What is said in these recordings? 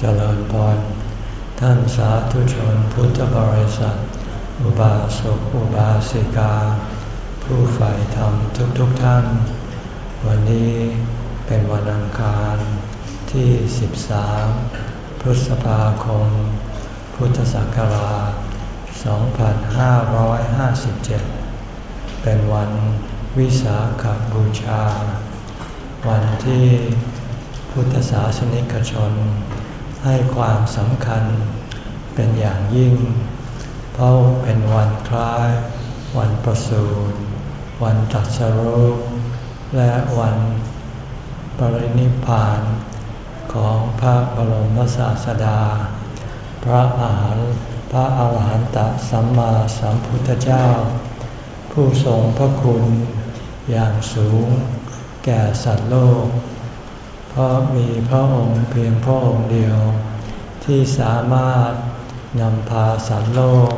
เจริญพร ท่านสาธุชนพุทธบริษัท อุบาสกอุบาสิกา ผู้ใฝ่ธรรมทุกๆทท่าน วันนี้เป็นวันอังคารที่ 13 พฤษภาคม พุทธศักราช 2557 เป็นวันวิสาขบูชา วันที่พุทธศาสนิกชน ให้ความสำคัญเป็นอย่างยิ่ง เพราะเป็นวันคล้าย วันประสูติวันตรัสรู้และวันปรินิพพานของพระบรมศาสดา พระอาหารพระอาหารหันตสัมมาสัมพุทธเจ้า ผู้ทรงพระคุณอย่างสูงแก่สัตว์โลก เพราะมีพระองค์เพียงพระองค์เดียว ที่สามารถนำพาสัตว์โลก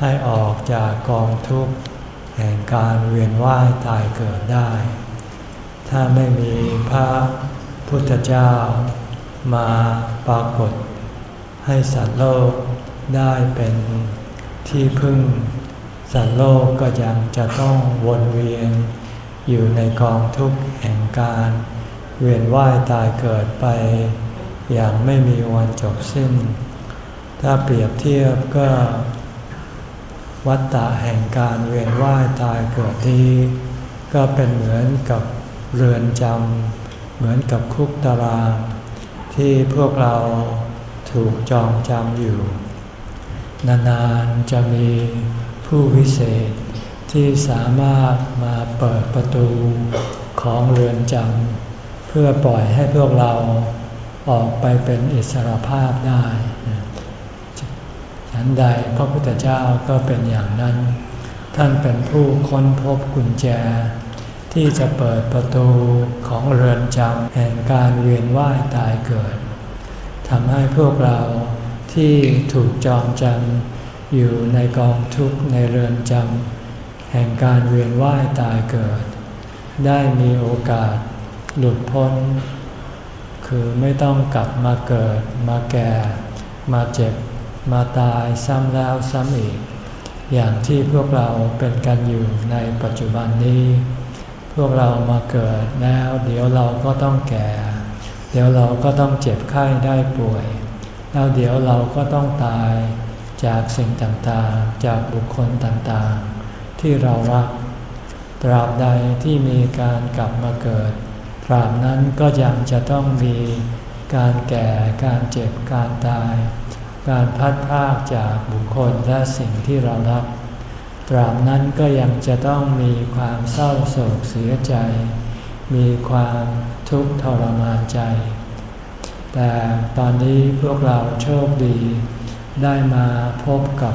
ให้ออกจากกองทุกข์แห่งการเวียนว่ายตายเกิดได้ ถ้าไม่มีพระพุทธเจ้ามาปรากฏ ให้สัตว์โลกได้เป็นที่พึ่ง สัตว์โลกก็ยังจะต้องวนเวียนอยู่ในกองทุกข์แห่งการ เวียนว่ายตายเกิดไป อย่างไม่มีวันจบสิ้น ถ้าเปรียบเทียบก็ วัฏฏะแห่งการเวียนว่ายตายเกิดที่ ก็เป็นเหมือนกับเรือนจำเหมือนกับคุกตารางที่พวกเราถูกจองจำอยู่ นานๆจะมีผู้วิเศษที่สามารถมาเปิดประตูของเรือนจำ เพื่อปล่อยให้พวกเราออกไปเป็นอิสรภาพได้ฉันใดพระพุทธเจ้าก็เป็นอย่างนั้น ท่านเป็นผู้ค้นพบกุญแจ ที่จะเปิดประตูของเรือนจำแห่งการเวียนว่ายตายเกิดทำให้พวกเราที่ถูกจองจำอยู่ในกองทุกข์ในเรือนจำแห่งการเวียนว่ายตายเกิด ได้มีโอกาส หลุดพ้น คือไม่ต้องกลับมาเกิด มาแก่ มาเจ็บ มาตายซ้ำแล้วซ้ำอีก อย่างที่พวกเราเป็นกันอยู่ในปัจจุบันนี้ พวกเรามาเกิดแล้ว เดี๋ยวเราก็ต้องแก่ เดี๋ยวเราก็ต้องเจ็บไข้ได้ป่วย แล้วเดี๋ยวเราก็ต้องตายจากสิ่งต่างๆ จากบุคคลต่างๆ ที่เรารัก ตราบใดที่มีการกลับมาเกิด ตราบนั้นก็ยังจะต้องมีการแก่ การเจ็บ การตาย การพัดพากจากบุคคลและสิ่งที่เรารัก ตราบนั้นก็ยังจะต้องมีความเศร้าโศกเสียใจ มีความทุกข์ทรมานใจ แต่ตอนนี้พวกเราโชคดี ได้มาพบกับ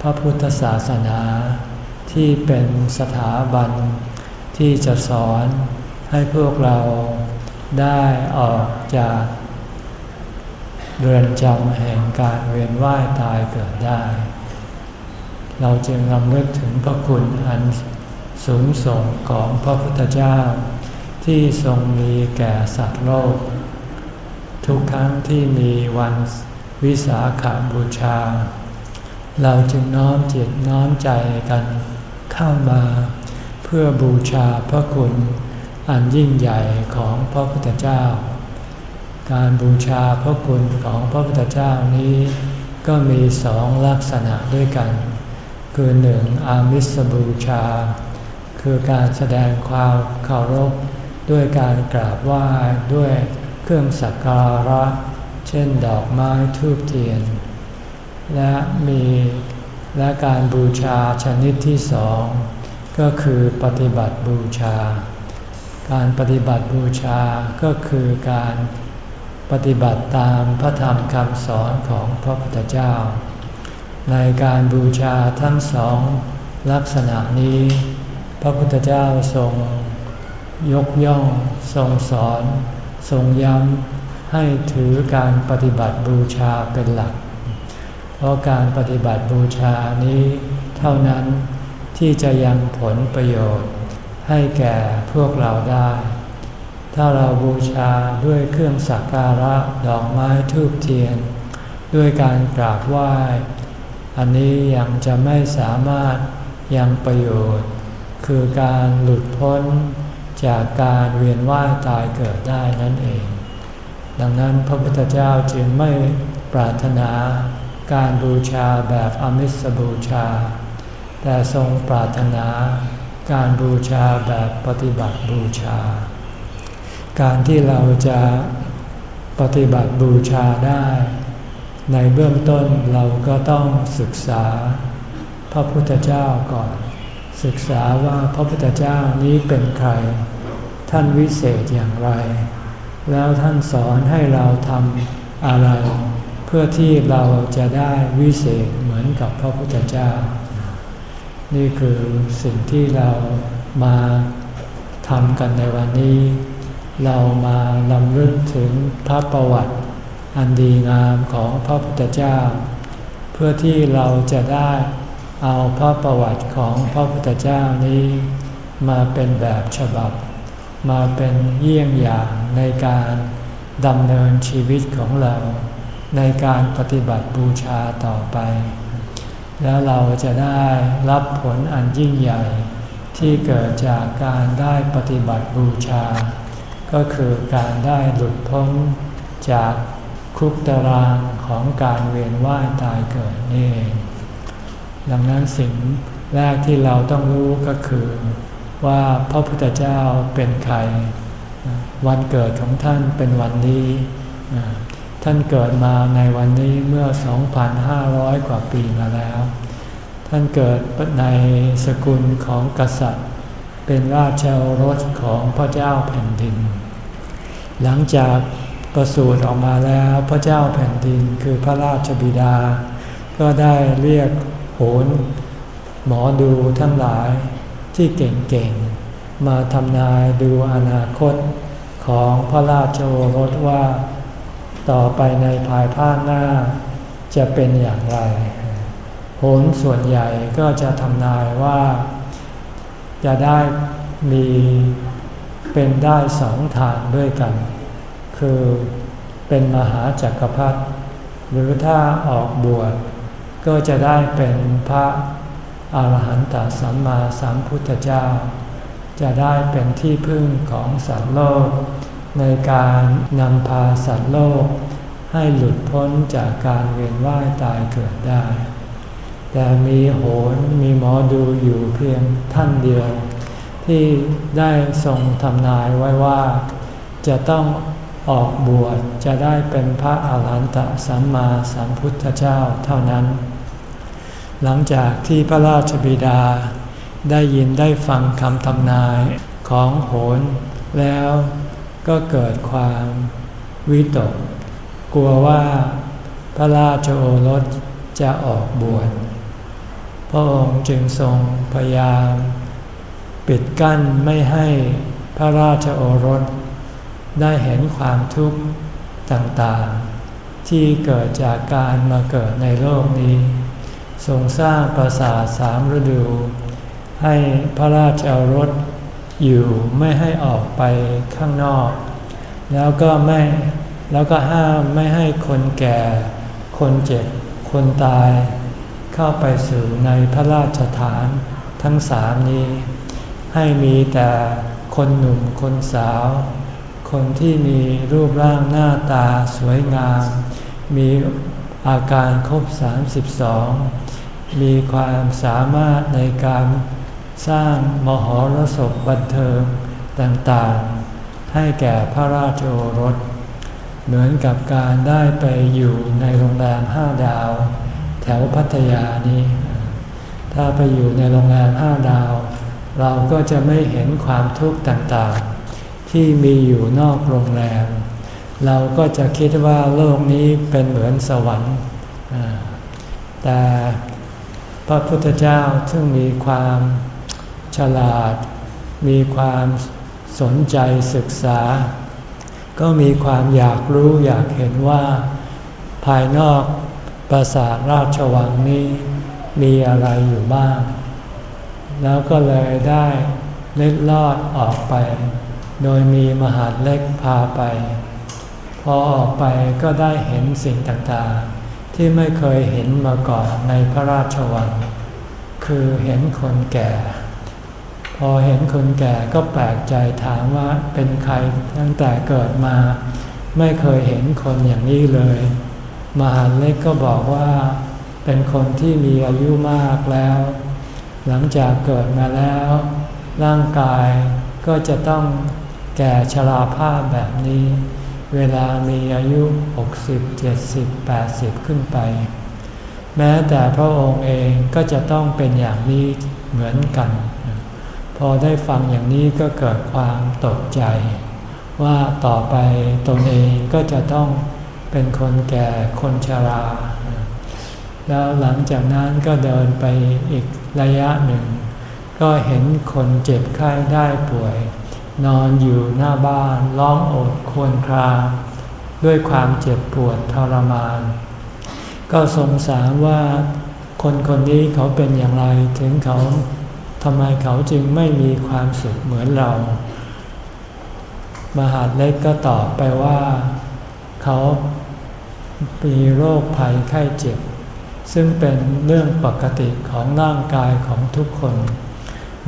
พระพุทธศาสนา ที่เป็นสถาบันที่จะสอน ให้พวกเราได้ออกจากเรือนจำแห่งการเวียนว่ายตายเกิดได้ เราจึงรำลึกถึงพระคุณอันสูงส่งของพระพุทธเจ้า ที่ทรงมีแก่สัตว์โลก ทุกครั้งที่มีวันวิสาขาบูชา เราจึงน้อมจิตน้อมใจกันเข้ามา เพื่อบูชาพระคุณ อันยิ่งใหญ่ของพระพุทธเจ้า การบูชาพระคุณของพระพุทธเจ้านี้ ก็มีสองลักษณะด้วยกัน คือหนึ่งอามิสบูชา คือการแสดงความเคารพด้วยการกราบไหว้ด้วยเครื่องสักการะ เช่นดอกไม้ทูบเทียน และมีและการบูชาชนิดที่สองก็คือปฏิบัติบูชา การปฏิบัติบูชาก็คือการปฏิบัติตามพระธรรมคำสอนของพระพุทธเจ้า ในการบูชาทั้งสองลักษณะนี้ พระพุทธเจ้าทรงยกย่องทรงสอน ทรงย้ำให้ถือการปฏิบัติบูชาเป็นหลัก เพราะการปฏิบัติบูชานี้เท่านั้นที่จะยังผลประโยชน์ ให้แก่พวกเราได้ ถ้าเราบูชาด้วยเครื่องสักการะดอกไม้ทูบเทียน ด้วยการกราบไหว้ อันนี้ยังจะไม่สามารถยังประโยชน์ คือการหลุดพ้นจากการเวียนว่ายตายเกิดได้นั่นเอง ดังนั้นพระพุทธเจ้าจึงไม่ปรารถนาการบูชาแบบอมิสบูชา แต่ทรงปรารถนา การบูชาแบบปฏิบัติบูชา การที่เราจะปฏิบัติบูชาได้ ในเบื้องต้นเราก็ต้องศึกษาพระพุทธเจ้าก่อน ศึกษาว่าพระพุทธเจ้านี้เป็นใคร ท่านวิเศษอย่างไร แล้วท่านสอนให้เราทำอะไร เพื่อที่เราจะได้วิเศษเหมือนกับพระพุทธเจ้า นี่คือสิ่งที่เรามาทำกันในวันนี้ เรามาลำลึกถึงพระประวัติอันดีงามของพระพุทธเจ้า เพื่อที่เราจะได้เอาพระประวัติของพระพุทธเจ้านี้ มาเป็นแบบฉบับ มาเป็นเยี่ยงอย่างในการดำเนินชีวิตของเรา ในการปฏิบัติบูชาต่อไป แล้วเราจะได้รับผลอันยิ่งใหญ่ ที่เกิดจากการได้ปฏิบัติบูชา ก็คือการได้หลุดพ้นจากคุกตารางของการเวียนว่ายตายเกิดนี่เองดังนั้นสิ่งแรกที่เราต้องรู้ก็คือ ว่าพระพุทธเจ้าเป็นใคร วันเกิดของท่านเป็นวันนี้ ท่านเกิดมาในวันนี้เมื่อ 2,500 กว่าปีมาแล้ว ท่านเกิดในสกุลของกษัตริย์ เป็นราชโอรสของพระเจ้าแผ่นดิน หลังจากประสูติออกมาแล้วพระเจ้าแผ่นดินคือพระราชบิดา ก็ได้เรียกโหนหมอดูทั้งหลายที่เก่งๆ มาทำนายดูอนาคตของพระราชโอรสว่า ต่อไปในภายภาคหน้า จะเป็นอย่างไร โหนส่วนใหญ่ก็จะทำนายว่า จะได้มีเป็นได้สองทางด้วยกัน คือเป็นมหาจักรพรรดิหรือถ้าออกบวชก็จะได้เป็นพระอาหารหันตสัมมาสัมพุทธเจ้า จะได้เป็นที่พึ่งของสัตว์โลก ในการนำพาสัตว์โลก ให้หลุดพ้นจากการเวียนว่ายตายเกิดได้ แต่มีโหนมีหมอดูอยู่เพียงท่านเดียว ที่ได้ทรงทำนายไว้ว่า จะต้องออกบวชจะได้เป็นพระอาหารหันตสัมมาสัมพุทธเจ้าเท่านั้น หลังจากที่พระราชบิดาได้ยินได้ฟังคำทำนายของโหนแล้ว ก็เกิดความวิตก กลัวว่าพระราชโอรสจะออกบวชพระองค์จึงทรงพยายาม ปิดกั้นไม่ให้พระราชโอรส ได้เห็นความทุกข์ต่างๆ ที่เกิดจากการมาเกิดในโลกนี้ ทรงสร้างปราสาทสามฤดู ให้พระราชโอรส อยู่ไม่ให้ออกไปข้างนอก แล้วก็ไม่แล้วก็ห้ามไม่ให้คนแก่ คนเจ็บ คนตาย เข้าไปสู่ในพระราชฐานทั้งสามนี้ ให้มีแต่คนหนุ่มคนสาว คนที่มีรูปร่างหน้าตาสวยงาม มีอาการครบ 32 มีความสามารถในการ สร้างมหรสพบันเทิงต่างๆ ให้แก่พระราชโอรส เหมือนกับการได้ไปอยู่ในโรงแรมห้าดาว แถวพัทยานี้ ถ้าไปอยู่ในโรงแรมห้าดาว เราก็จะไม่เห็นความทุกข์ต่างๆ ที่มีอยู่นอกโรงแรม เราก็จะคิดว่าโลกนี้เป็นเหมือนสวรรค์แต่พระพุทธเจ้าซึ่งมีความ ฉลาด มีความสนใจศึกษา ก็มีความอยากรู้อยากเห็นว่า ภายนอกปราสาทราชวังนี้มีอะไรอยู่บ้าง แล้วก็เลยได้เล็ดลอดออกไป โดยมีมหาดเล็กพาไป พอออกไปก็ได้เห็นสิ่งต่างๆ ที่ไม่เคยเห็นมาก่อนในพระราชวัง คือเห็นคนแก่ พอเห็นคนแก่ก็แปลกใจถามว่าเป็นใครตั้งแต่เกิดมา ไม่เคยเห็นคนอย่างนี้เลย มหาเล็กก็บอกว่า เป็นคนที่มีอายุมากแล้ว หลังจากเกิดมาแล้ว ร่างกายก็จะต้องแก่ชราภาพแบบนี้ เวลามีอายุ 60 70 80 ขึ้นไป แม้แต่พระองค์เองก็จะต้องเป็นอย่างนี้เหมือนกัน พอได้ฟังอย่างนี้ก็เกิดความตกใจ ว่าต่อไปตนเองก็จะต้องเป็นคนแก่คนชรา แล้วหลังจากนั้นก็เดินไปอีกระยะหนึ่ง ก็เห็นคนเจ็บไข้ได้ป่วย นอนอยู่หน้าบ้านร้องโอดควรครางด้วยความเจ็บปวดทรมาน ก็สงสารว่าคนคนนี้เขาเป็นอย่างไรถึงเขา ทำไมเขาจึงไม่มีความสุขเหมือนเรา มหาดเล็กก็ตอบไปว่า เขามีโรคภัยไข้เจ็บ ซึ่งเป็นเรื่องปกติของร่างกายของทุกคน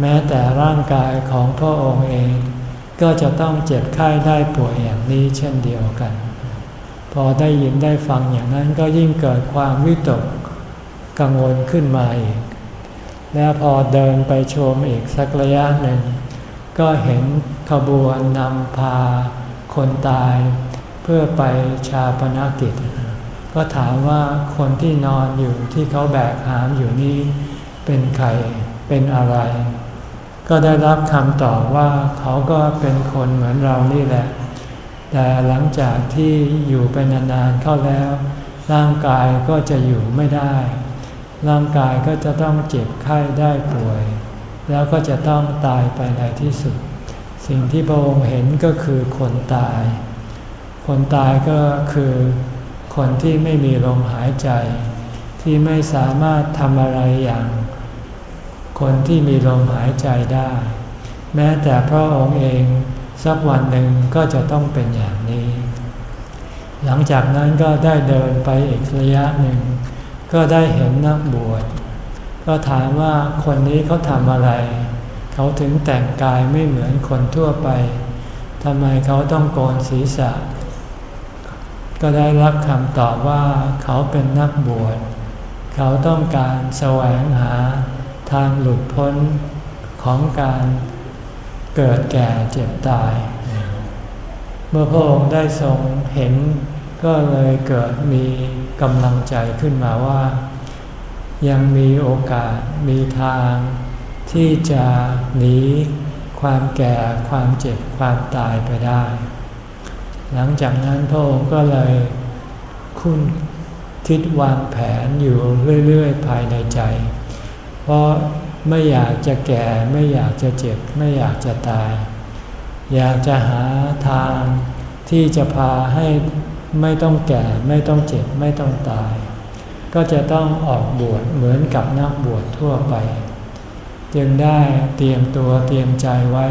แม้แต่ร่างกายของพระองค์เอง ก็จะต้องเจ็บไข้ได้ป่วยอย่างนี้เช่นเดียวกัน พอได้ยินได้ฟังอย่างนั้นก็ยิ่งเกิดความวิตกกังวลขึ้นมาอีก แล้วพอเดินไปชมอีกสักระยะหนึ่ง ก็เห็นขบวนนำพาคนตายเพื่อไปชาปนกิจ ก็ถามว่าคนที่นอนอยู่ที่เขาแบกหามอยู่นี่เป็นใครเป็นอะไร ก็ได้รับคำตอบว่าเขาก็เป็นคนเหมือนเรานี่แหละ แต่หลังจากที่อยู่ไปนานๆเข้าแล้ว ร่างกายก็จะอยู่ไม่ได้ ร่างกายก็จะต้องเจ็บไข้ได้ป่วย แล้วก็จะต้องตายไปในที่สุด สิ่งที่พระองค์เห็นก็คือคนตาย คนตายก็คือคนที่ไม่มีลมหายใจ ที่ไม่สามารถทำอะไรอย่าง คนที่มีลมหายใจได้ แม้แต่พระองค์เองสักวันหนึ่งก็จะต้องเป็นอย่างนี้ หลังจากนั้นก็ได้เดินไปอีกระยะหนึ่ง ก็ได้เห็นนักบวชก็ถามว่าคนนี้เขาทำอะไร เขาถึงแต่งกายไม่เหมือนคนทั่วไปทำไมเขาต้องโกนศีรษะ ก็ได้รับคำตอบว่าเขาเป็นนักบวช เขาต้องการแสวงหาทางหลุดพ้นของการเกิดแก่เจ็บตาย เมื่อพระองค์ได้ทรงเห็นก็เลยเกิดมี กำลังใจขึ้นมาว่า ยังมีโอกาสมีทาง ที่จะหนีความแก่ความเจ็บความตายไปได้ หลังจากนั้นพระองค์ก็เลยคุ้นคิดวางแผนอยู่เรื่อยๆ ภายในใจ เพราะไม่อยากจะแก่ไม่อยากจะเจ็บไม่อยากจะตาย อยากจะหาทางที่จะพาให้ ไม่ต้องแก่ ไม่ต้องเจ็บ ไม่ต้องตาย ก็จะต้องออกบวชเหมือนกับนักบวชทั่วไป จึงได้เตรียมตัวเตรียมใจไว้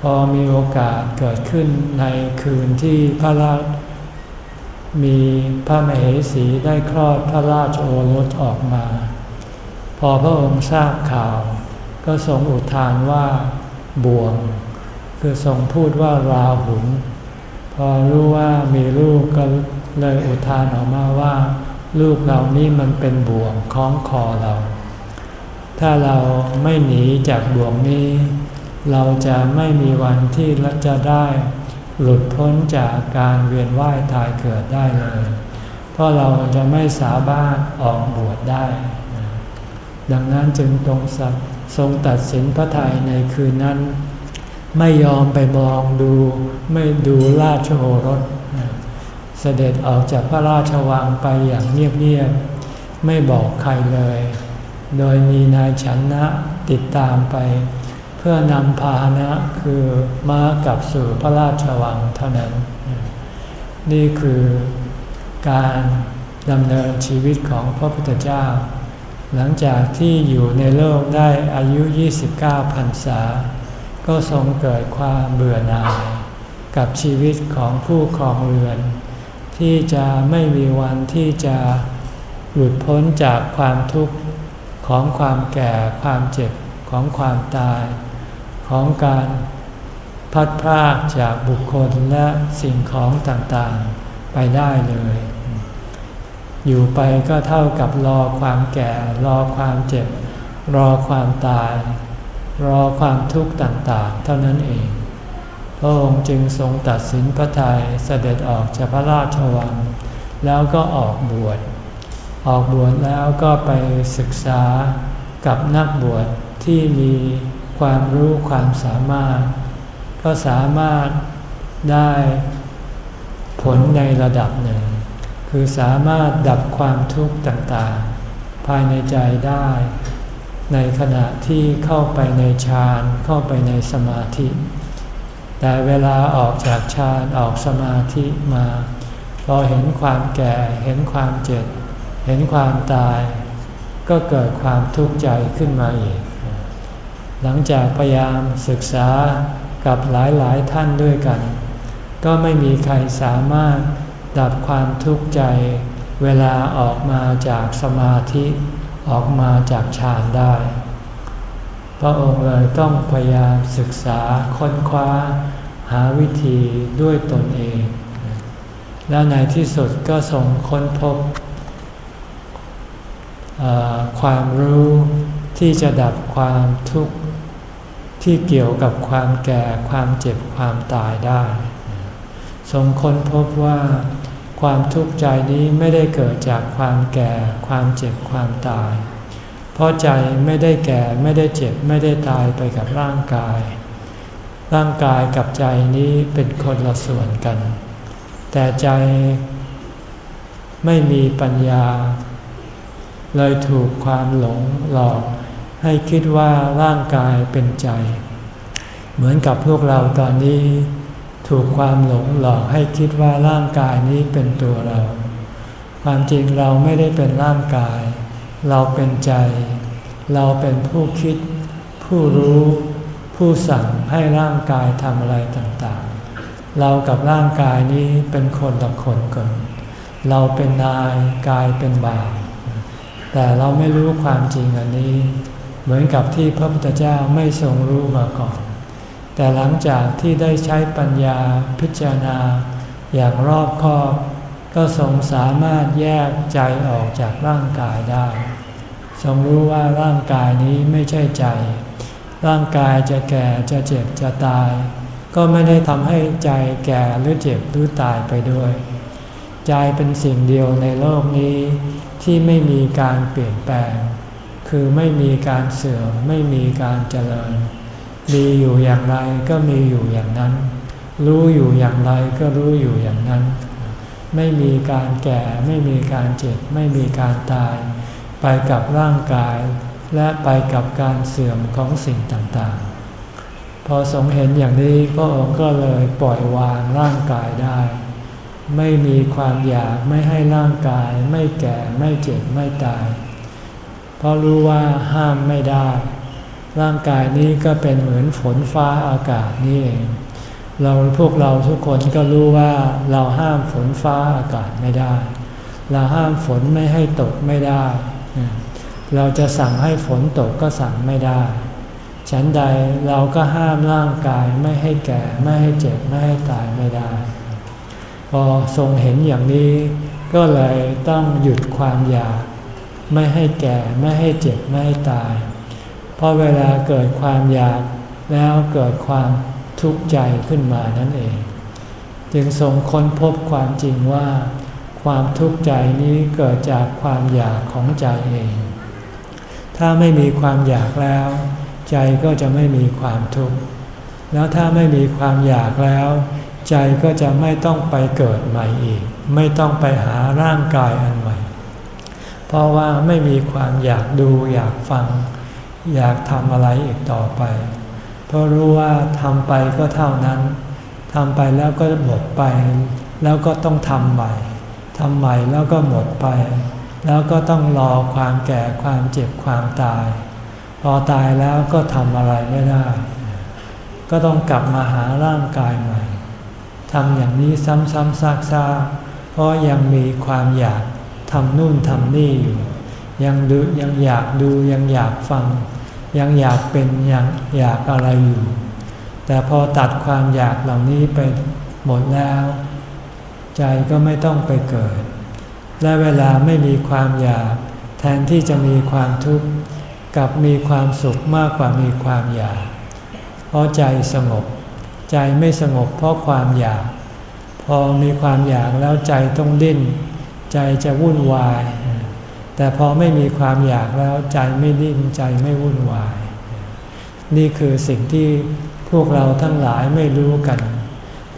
พอมีโอกาสเกิดขึ้นในคืนที่พระราชมีพระมเหสีได้คลอดพระราชโอรสออกมา พอพระองค์ทราบข่าว ก็ทรงอุทานว่าบ่วง คือทรงพูดว่าราหุน พอรู้ว่ามีลูกก็เลยอุทานออกมาว่า ลูกเรานี่มันเป็นบ่วงคล้องคอเรา ถ้าเราไม่หนีจากบ่วงนี้ เราจะไม่มีวันที่เราจะได้หลุดพ้นจากการเวียนว่ายตายเกิดได้เลย เพราะเราจะไม่สามารถออกบวชได้ ดังนั้นจึงตรงสัทรงตัดสินพระทัยในคืนนั้น ไม่ยอมไปมองดู ไม่ดูราชโอรส เสด็จออกจากพระราชวังไปอย่างเงียบๆไม่บอกใครเลย โดยมีนายฉันนะติดตามไป เพื่อนำพาหนะคือม้ากลับสู่พระราชวังเท่านั้น นี่คือการดำเนินชีวิตของพระพุทธเจ้า หลังจากที่อยู่ในโลกได้อายุ 29พรรษา ก็ทรงเกิดความเบื่อหน่าย กับชีวิตของผู้ครองเรือน ที่จะไม่มีวันที่จะหลุดพ้นจากความทุกข์ของความแก่ความเจ็บของความตาย ของการพัดพรากจากบุคคลและสิ่งของต่างๆไปได้เลย อยู่ไปก็เท่ากับรอความแก่ รอความเจ็บ รอความตาย รอความทุกข์ต่างๆ เท่านั้นเอง พระองค์จึงทรงตัดสินพระทัยเสด็จออกจากพระราชวัง แล้วก็ออกบวช ออกบวชแล้วก็ไปศึกษากับนักบวชที่มีความรู้ความสามารถ ก็สามารถได้ผลในระดับหนึ่ง คือสามารถดับความทุกข์ต่างๆ ภายในใจได้ ในขณะที่เข้าไปในฌานเข้าไปในสมาธิ แต่เวลาออกจากฌานออกสมาธิมา พอเห็นความแก่เห็นความเจ็บ เห็นความตาย ก็เกิดความทุกข์ใจขึ้นมาอีก หลังจากพยายามศึกษากับหลายๆท่านด้วยกัน ก็ไม่มีใครสามารถดับความทุกข์ใจ เวลาออกมาจากสมาธิ ออกมาจากฌานได้ พระองค์เลยต้องพยายามศึกษาค้นคว้าหาวิธีด้วยตนเอง และในที่สุดก็ทรงค้นพบความรู้ที่จะดับความทุกข์ที่เกี่ยวกับความแก่ความเจ็บความตายได้ ทรงค้นพบว่า ความทุกข์ใจนี้ไม่ได้เกิดจากความแก่ ความเจ็บ ความตาย เพราะใจไม่ได้แก่ไม่ได้เจ็บไม่ได้ตายไปกับร่างกาย ร่างกายกับใจนี้เป็นคนละส่วนกัน แต่ใจไม่มีปัญญา เลยถูกความหลงหลอก ให้คิดว่าร่างกายเป็นใจ เหมือนกับพวกเราตอนนี้ ถูกความหลงหลอกให้คิดว่าร่างกายนี้เป็นตัวเรา ความจริงเราไม่ได้เป็นร่างกาย เราเป็นใจ เราเป็นผู้คิด ผู้รู้ ผู้สั่งให้ร่างกายทำอะไรต่างๆ เรากับร่างกายนี้เป็นคนละคนกันเราเป็นนายกายเป็นบ่าวแต่เราไม่รู้ความจริงอันนี้ เหมือนกับที่พระพุทธเจ้าไม่ทรงรู้มาก่อน แต่หลังจากที่ได้ใช้ปัญญาพิจารณา อย่างรอบคอบ ก็ทรงสามารถแยกใจออกจากร่างกายได้ ทรงรู้ว่าร่างกายนี้ไม่ใช่ใจ ร่างกายจะแก่จะเจ็บจะตาย ก็ไม่ได้ทำให้ใจแก่หรือเจ็บหรือตายไปด้วย ใจเป็นสิ่งเดียวในโลกนี้ที่ไม่มีการเปลี่ยนแปลง คือไม่มีการเสื่อมไม่มีการเจริญ มีอยู่อย่างไรก็มีอยู่อย่างนั้น รู้อยู่อย่างไรก็รู้อยู่อย่างนั้น ไม่มีการแก่ไม่มีการเจ็บ ไม่มีการตาย ไปกับร่างกาย และไปกับการเสื่อมของสิ่งต่างๆ พอทรงเห็นอย่างนี้พระองค์ก็เลยปล่อยวางร่างกายได้ ไม่มีความอยากไม่ให้ร่างกาย ไม่แก่ไม่เจ็บไม่ตาย เพราะรู้ว่าห้ามไม่ได้ ร่างกายนี้ก็เป็นเหมือนฝนฟ้าอากาศนี่เอง เราพวกเราทุกคนก็รู้ว่าเราห้ามฝนฟ้าอากาศไม่ได้ เราห้ามฝนไม่ให้ตกไม่ได้ เราจะสั่งให้ฝนตกก็สั่งไม่ได้ ฉันใดเราก็ห้ามร่างกายไม่ให้แก่ไม่ให้เจ็บไม่ให้ตายไม่ได้ พอทรงเห็นอย่างนี้ก็เลยต้องหยุดความอยาก ไม่ให้แก่ไม่ให้เจ็บไม่ให้ตาย เพราะเวลาเกิดความอยากแล้วเกิดความทุกข์ใจขึ้นมานั่นเอง จึงทรงค้นพบความจริงว่า ความทุกข์ใจนี้เกิดจากความอยากของใจเอง ถ้าไม่มีความอยากแล้ว ใจก็จะไม่มีความทุกข์แล้วถ้าไม่มีความอยากแล้ว ใจก็จะไม่ต้องไปเกิดใหม่อีก ไม่ต้องไปหาร่างกายอันใหม่ เพราะว่าไม่มีความอยากดูอยากฟัง อยากทำอะไรอีกต่อไป เพราะรู้ว่าทำไปก็เท่านั้นทำไปแล้วก็หมดไป แล้วก็ต้องทำใหม่ทำใหม่แล้วก็หมดไป แล้วก็ต้องรอความแก่ความเจ็บความตาย พอตายแล้วก็ทำอะไรไม่ได้ ก็ต้องกลับมาหาร่างกายใหม่ทำอย่างนี้ซ้ำๆซากๆเพราะยังมีความอยากทำนู่นทำนี่อยู่ ยังดูยังอยากดูยังอยากฟัง ยังอยากเป็นยังอยากอะไรอยู่ แต่พอตัดความอยากเหล่านี้ไปหมดแล้ว ใจก็ไม่ต้องไปเกิด และเวลาไม่มีความอยาก แทนที่จะมีความทุกข์กับมีความสุขมากกว่ามีความอยาก เพราะใจสงบ ใจไม่สงบเพราะความอยาก พอมีความอยากแล้วใจต้องดิ้น ใจจะวุ่นวาย แต่พอไม่มีความอยากแล้วใจไม่ดิ้นใจไม่วุ่นวาย นี่คือสิ่งที่พวกเราทั้งหลายไม่รู้กัน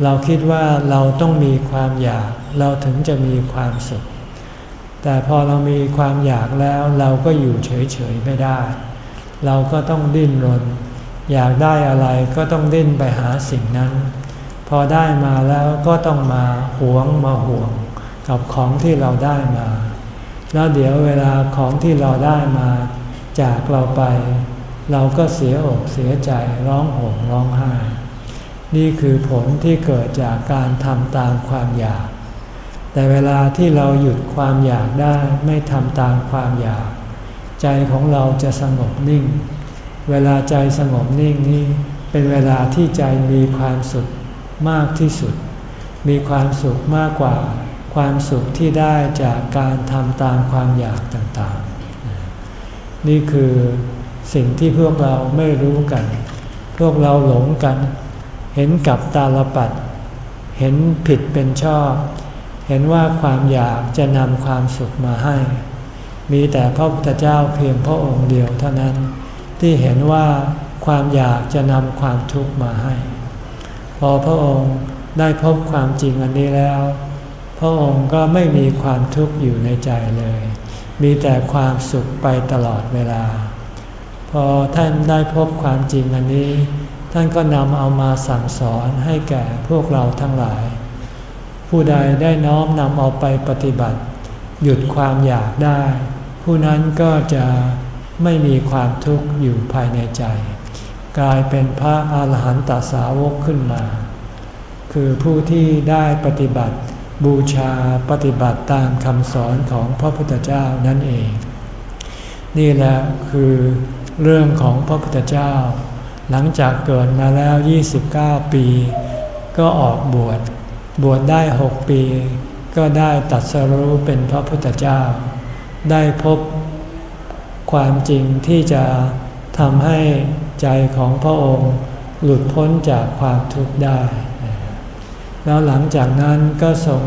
เราคิดว่าเราต้องมีความอยาก เราถึงจะมีความสุข แต่พอเรามีความอยากแล้วเราก็อยู่เฉยๆไม่ได้ เราก็ต้องดิ้นรน อยากได้อะไรก็ต้องดิ้นไปหาสิ่งนั้น พอได้มาแล้วก็ต้องมาหวงมาห่วง กับของที่เราได้มา แล้วเดี๋ยวเวลาของที่เราได้มาจากเราไป เราก็เสียอกเสียใจร้องห่มร้องไห้ นี่คือผลที่เกิดจากการทำตามความอยาก แต่เวลาที่เราหยุดความอยากได้ไม่ทำตามความอยาก ใจของเราจะสงบนิ่ง เวลาใจสงบนิ่งนี่เป็นเวลาที่ใจมีความสุขมากที่สุด มีความสุขมากกว่า ความสุขที่ได้จากการทำตามความอยากต่างๆ นี่คือสิ่งที่พวกเราไม่รู้กัน พวกเราหลงกัน เห็นกับตาลปัด เห็นผิดเป็นชอบ เห็นว่าความอยากจะนำความสุขมาให้ มีแต่พระพุทธเจ้าเพียงพระองค์เดียวเท่านั้น ที่เห็นว่าความอยากจะนำความทุกข์มาให้ พอพระองค์ได้พบความจริงอันนี้แล้ว พระองค์ก็ไม่มีความทุกข์อยู่ในใจเลย มีแต่ความสุขไปตลอดเวลา พอท่านได้พบความจริงอันนี้ ท่านก็นำเอามาสั่งสอนให้แก่พวกเราทั้งหลาย ผู้ใดได้น้อมนำเอาไปปฏิบัติ หยุดความอยากได้ ผู้นั้นก็จะไม่มีความทุกข์อยู่ภายในใจ กลายเป็นพระอาหารหันตสาวกขึ้นมา คือผู้ที่ได้ปฏิบัติ บูชาปฏิบัติตามคำสอนของพระพุทธเจ้านั่นเอง นี่แหละคือเรื่องของพระพุทธเจ้า หลังจากเกิดมาแล้ว 29 ปี ก็ออกบวช บวชได้หกปี ก็ได้ตัดสรู้เป็นพระพุทธเจ้า ได้พบความจริงที่จะทำให้ใจของพระองค์หลุดพ้นจากความทุกข์ได้ แล้วหลังจากนั้นก็ทรง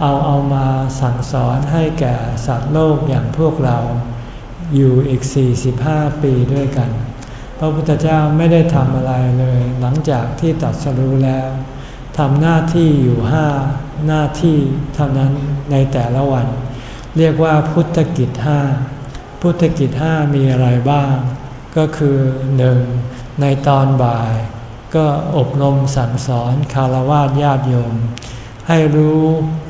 เอาเอามาสั่งสอนให้แก่สัตว์โลกอย่างพวกเราอยู่อีก 45 ปีด้วยกัน พระพุทธเจ้าไม่ได้ทำอะไรเลย หลังจากที่ตัดสรู้แล้วทำหน้าที่อยู่ห้าหน้าที่เท่านั้นในแต่ละวัน เรียกว่าพุทธกิจห้าพุทธกิจห้ามีอะไรบ้าง ก็คือหนึ่งในตอนบ่าย ก็อบรมสั่งสอนคารวะญาติโยม ให้รู้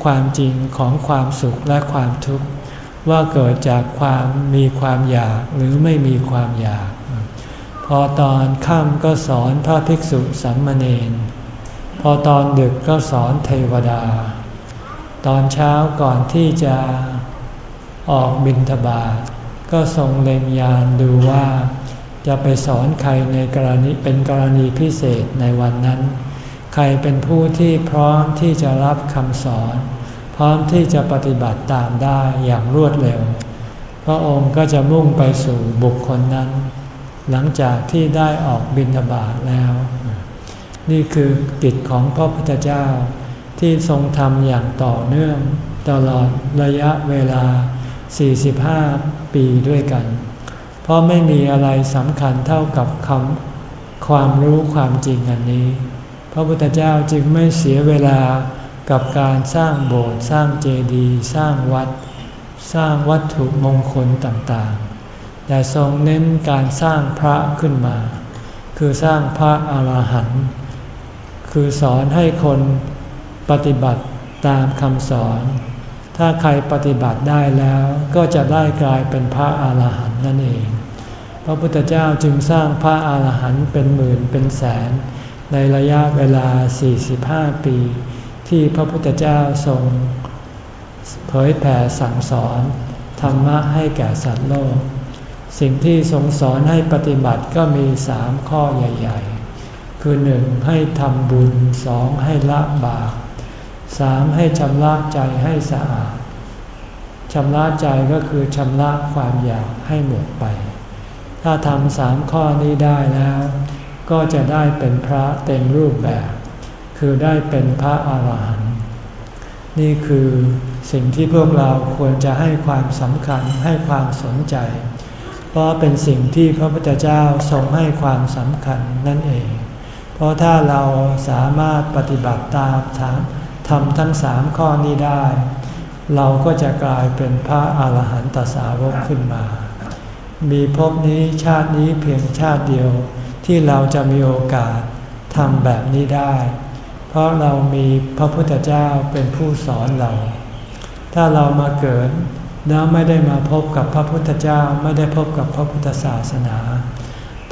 ความจริงของความสุขและความทุกข์ ว่าเกิดจากความมีความอยากหรือไม่มีความอยาก พอตอนค่ำก็สอนพระภิกษุสัมมเนนพอตอนดึกก็สอนเทวดา ตอนเช้าก่อนที่จะออกบินทบาทก็ทรงเล็งยานดูว่า จะไปสอนใครในกรณีเป็นกรณีพิเศษในวันนั้น ใครเป็นผู้ที่พร้อมที่จะรับคำสอน พร้อมที่จะปฏิบัติตามได้อย่างรวดเร็ว พระองค์ก็จะมุ่งไปสู่บุคคลนั้น หลังจากที่ได้ออกบินทบาทแล้ว นี่คือกิจของพระพุทธเจ้าที่ทรงทำอย่างต่อเนื่องตลอดระยะเวลา 45 ปีด้วยกันเราะไม่มีอะไรสำคัญเท่ากับคำความรู้ความจริงอันนี้ พระพุทธเจ้าจึงไม่เสียเวลากับการสร้างโบสถ์สร้างเจดีย์สร้างวัด สร้างวัตถุมงคลต่างๆ แต่ทรงเน้นการสร้างพระขึ้นมา คือสร้างพระอาหารหันต์คือสอนให้คนปฏิบัติตามคำสอน ถ้าใครปฏิบัติได้แล้วก็จะได้กลายเป็นพระอาหารหันต์นั่นเอง พระพุทธเจ้าจึงสร้างพระอาหารหันต์เป็นหมื่นเป็นแสน ในระยะเวลา 45 ปี ที่พระพุทธเจ้าทรงเผยแผ่สั่งสอนธรรมะให้แก่สัตว์โลก สิ่งที่ทรงสอนให้ปฏิบัติก็มีสามข้อใหญ่ ๆ คือหนึ่งให้ทำบุญสองให้ละบาป สามให้ชำระใจให้สะอาดชำระใจก็คือชำระความอยากให้หมดไป ถ้าทำสามข้อนี้ได้แล้ว ก็จะได้เป็นพระเต็มรูปแบบ คือได้เป็นพระอาหารหันต์นี่คือสิ่งที่พวกเราควรจะให้ความสำคัญให้ความสนใจ เพราะเป็นสิ่งที่พระพุทธเจ้าทรงให้ความสำคัญนั่นเอง เพราะถ้าเราสามารถปฏิบัติตามท ทำทั้งสามข้อนี้ได้ เราก็จะกลายเป็นพระอาหารหันตสาวกขึ้นมา มีภพนี้ชาตินี้เพียงชาติเดียวที่เราจะมีโอกาสทำแบบนี้ได้ เพราะเรามีพระพุทธเจ้าเป็นผู้สอนเรา ถ้าเรามาเกิดแล้วไม่ได้มาพบกับพระพุทธเจ้าไม่ได้พบกับพระพุทธศาสนา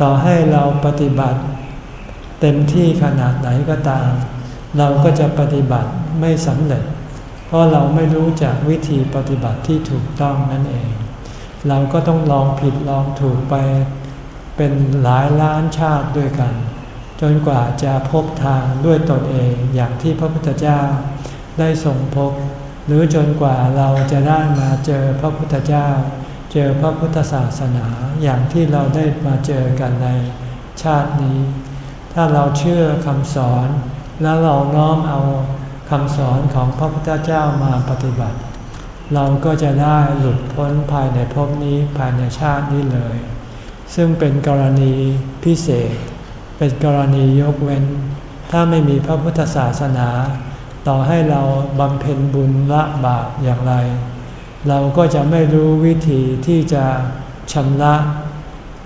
ต่อให้เราปฏิบัติ เต็มที่ขนาดไหนก็ตาม เราก็จะปฏิบัติไม่สำเร็จ เพราะเราไม่รู้จักวิธีปฏิบัติที่ถูกต้องนั่นเอง เราก็ต้องลองผิดลองถูกไปเป็นหลายล้านชาติด้วยกัน จนกว่าจะพบทางด้วยตนเองอย่างที่พระพุทธเจ้าได้ส่งพบ หรือจนกว่าเราจะได้มาเจอพระพุทธเจ้า เจอพระพุทธศาสนาอย่างที่เราได้มาเจอกันในชาตินี้ ถ้าเราเชื่อคำสอน แล้วเราน้อมเอาคำสอนของพระพุทธเจ้ามาปฏิบัติ เราก็จะได้หลุดพ้นภายในภพนี้ภายในชาตินี้เลย ซึ่งเป็นกรณีพิเศษ เป็นกรณียกเว้น ถ้าไม่มีพระพุทธศาสนา ต่อให้เราบำเพ็ญบุญละบาปอย่างไร เราก็จะไม่รู้วิธีที่จะชำระ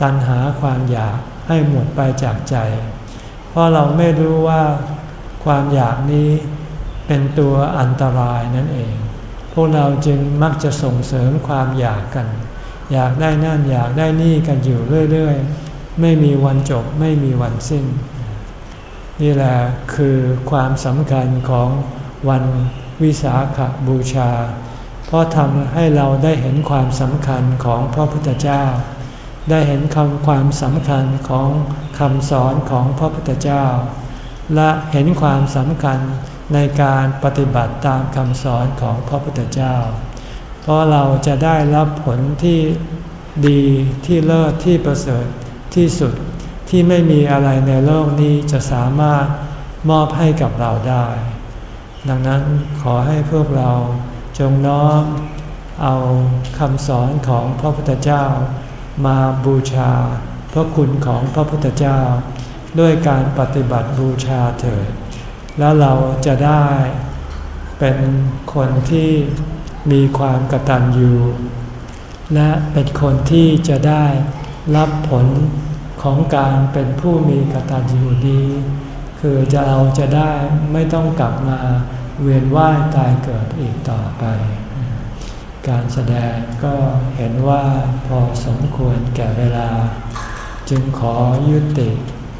ตัณหาความอยากให้หมดไปจากใจ เพราะเราไม่รู้ว่า ความอยากนี้เป็นตัวอันตรายนั่นเอง พวกเราจึงมักจะส่งเสริมความอยากกัน อยากได้นั่นอยากได้นี่กันอยู่เรื่อยๆ ไม่มีวันจบไม่มีวันสิ้น นี่แหละคือความสำคัญของวันวิสาขบูชา เพราะทำให้เราได้เห็นความสำคัญของพระพุทธเจ้า ได้เห็นคำความสำคัญของคำสอนของพระพุทธเจ้า และเห็นความสำคัญในการปฏิบัติตามคำสอนของพระพุทธเจ้า เพราะเราจะได้รับผลที่ดีที่เลิศที่ประเสริฐที่สุดที่ไม่มีอะไรในโลกนี้จะสามารถมอบให้กับเราได้ ดังนั้นขอให้พวกเราจงน้อมเอาคำสอนของพระพุทธเจ้า มาบูชาพระคุณของพระพุทธเจ้า ด้วยการปฏิบัติบูชาเถิด แล้วเราจะได้เป็นคนที่มีความกตัญญูและเป็นคนที่จะได้รับผลของการเป็นผู้มีกตัญญูดี คือจะเราจะได้ไม่ต้องกลับมาเวียนว่ายตายเกิดอีกต่อไป การแสดงก็เห็นว่าพอสมควรแก่เวลา จึงขอยุติ